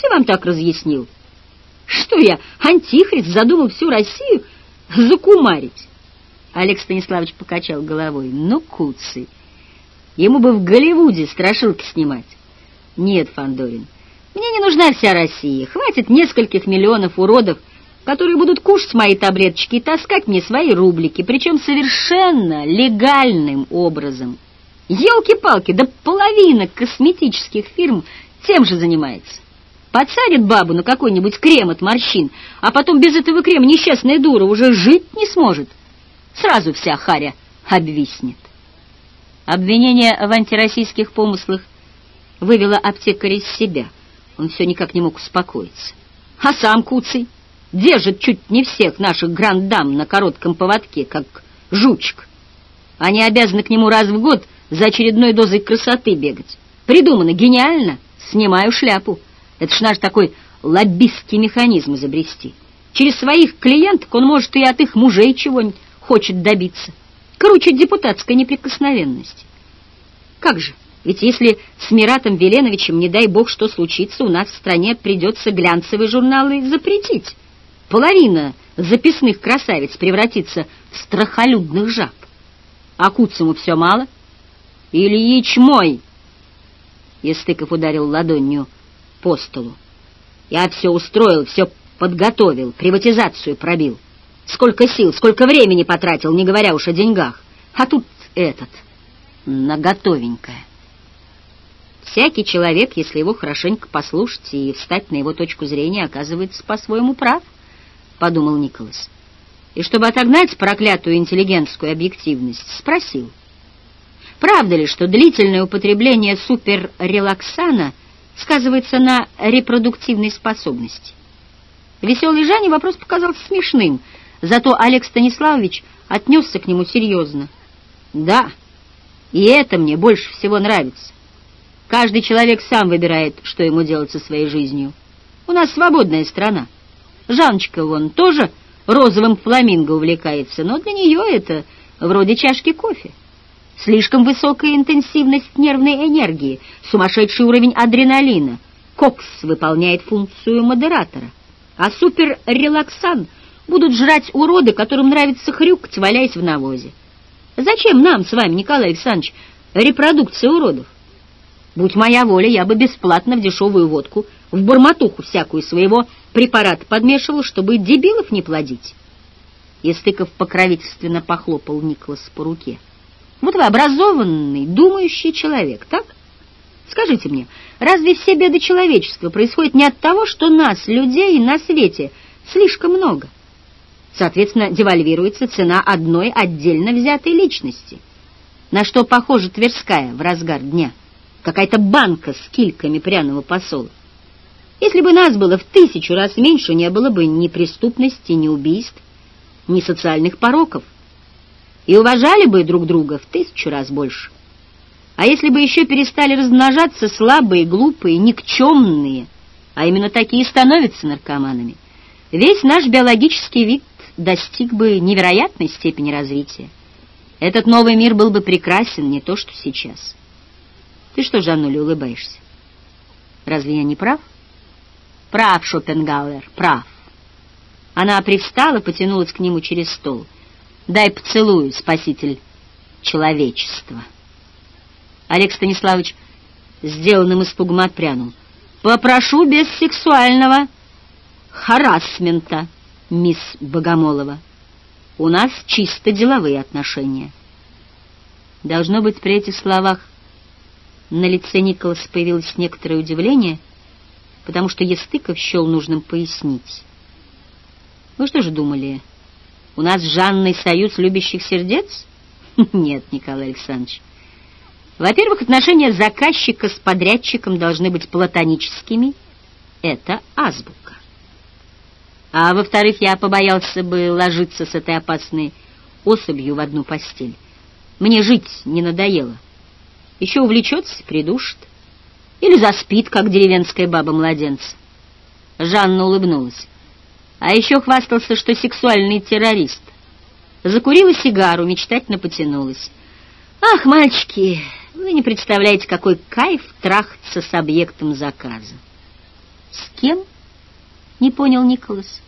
вовсе вам так разъяснил. Что я, антихрист, задумал всю Россию закумарить? Олег Станиславович покачал головой. Ну, куцы, ему бы в Голливуде страшилки снимать. Нет, Фандорин, мне не нужна вся Россия. Хватит нескольких миллионов уродов, которые будут кушать мои таблеточки и таскать мне свои рублики, причем совершенно легальным образом. Елки-палки, да половина косметических фирм тем же занимается. Подсадит бабу на какой-нибудь крем от морщин, а потом без этого крема несчастная дура уже жить не сможет. Сразу вся харя обвиснет. Обвинение в антироссийских помыслах вывело аптекаря из себя. Он все никак не мог успокоиться. А сам Куцый держит чуть не всех наших грандам на коротком поводке, как жучек. Они обязаны к нему раз в год за очередной дозой красоты бегать. Придумано гениально. Снимаю шляпу. Это ж наш такой лоббистский механизм изобрести. Через своих клиенток он может и от их мужей чего-нибудь хочет добиться. Круче депутатской неприкосновенности. Как же, ведь если с Миратом Веленовичем, не дай бог, что случится, у нас в стране придется глянцевые журналы запретить. Половина записных красавиц превратится в страхолюдных жаб. А Куцему все мало? Ильич мой! Естыков ударил ладонью по столу. Я все устроил, все подготовил, приватизацию пробил. Сколько сил, сколько времени потратил, не говоря уж о деньгах. А тут этот, наготовенькое. Всякий человек, если его хорошенько послушать и встать на его точку зрения, оказывается по-своему прав, — подумал Николас. И чтобы отогнать проклятую интеллигентскую объективность, спросил, правда ли, что длительное употребление суперрелаксана сказывается на репродуктивной способности? Веселый Жанне вопрос показался смешным, зато Олег Станиславович отнесся к нему серьезно. «Да, и это мне больше всего нравится. Каждый человек сам выбирает, что ему делать со своей жизнью. У нас свободная страна. Жаночка вон тоже розовым фламинго увлекается, но для нее это вроде чашки кофе. Слишком высокая интенсивность нервной энергии, сумасшедший уровень адреналина. Кокс выполняет функцию модератора. А суперрелаксан будут жрать уроды, которым нравится хрюкать, валяясь в навозе. Зачем нам с вами, Николай Александрович, репродукция уродов? Будь моя воля, я бы бесплатно в дешевую водку, в бормотуху всякую своего препарата подмешивал, чтобы дебилов не плодить. Истыков покровительственно похлопал Николас по руке. Вот вы образованный, думающий человек, так? Скажите мне, разве все беды человечества происходят не от того, что нас, людей, на свете слишком много? Соответственно, девальвируется цена одной отдельно взятой личности. На что похожа Тверская в разгар дня? Какая-то банка с кильками пряного посола. Если бы нас было в тысячу раз меньше, не было бы ни преступности, ни убийств, ни социальных пороков. И уважали бы друг друга в тысячу раз больше. А если бы еще перестали размножаться слабые, глупые, никчемные, а именно такие становятся наркоманами, весь наш биологический вид достиг бы невероятной степени развития. Этот новый мир был бы прекрасен, не то что сейчас. Ты что, Жаннуля, улыбаешься? Разве я не прав? Прав, Шопенгауэр, прав. Она привстала, потянулась к нему через стол. Дай поцелую, спаситель человечества. Олег Станиславович сделанным испугом отпрянул. Попрошу без сексуального харасмента мисс Богомолова. У нас чисто деловые отношения. Должно быть, при этих словах на лице Николаса появилось некоторое удивление, потому что Естыков счел нужным пояснить. Вы что же думали, у нас с Жанной союз любящих сердец? Нет, Николай Александрович. Во-первых, отношения заказчика с подрядчиком должны быть платоническими. Это азбука. А во-вторых, я побоялся бы ложиться с этой опасной особью в одну постель. Мне жить не надоело. Еще увлечется, придушит. Или заспит, как деревенская баба-младенца. Жанна улыбнулась. А еще хвастался, что сексуальный террорист. Закурила сигару, мечтательно потянулась. «Ах, мальчики, вы не представляете, какой кайф трахаться с объектом заказа!» «С кем?» — не понял Николас.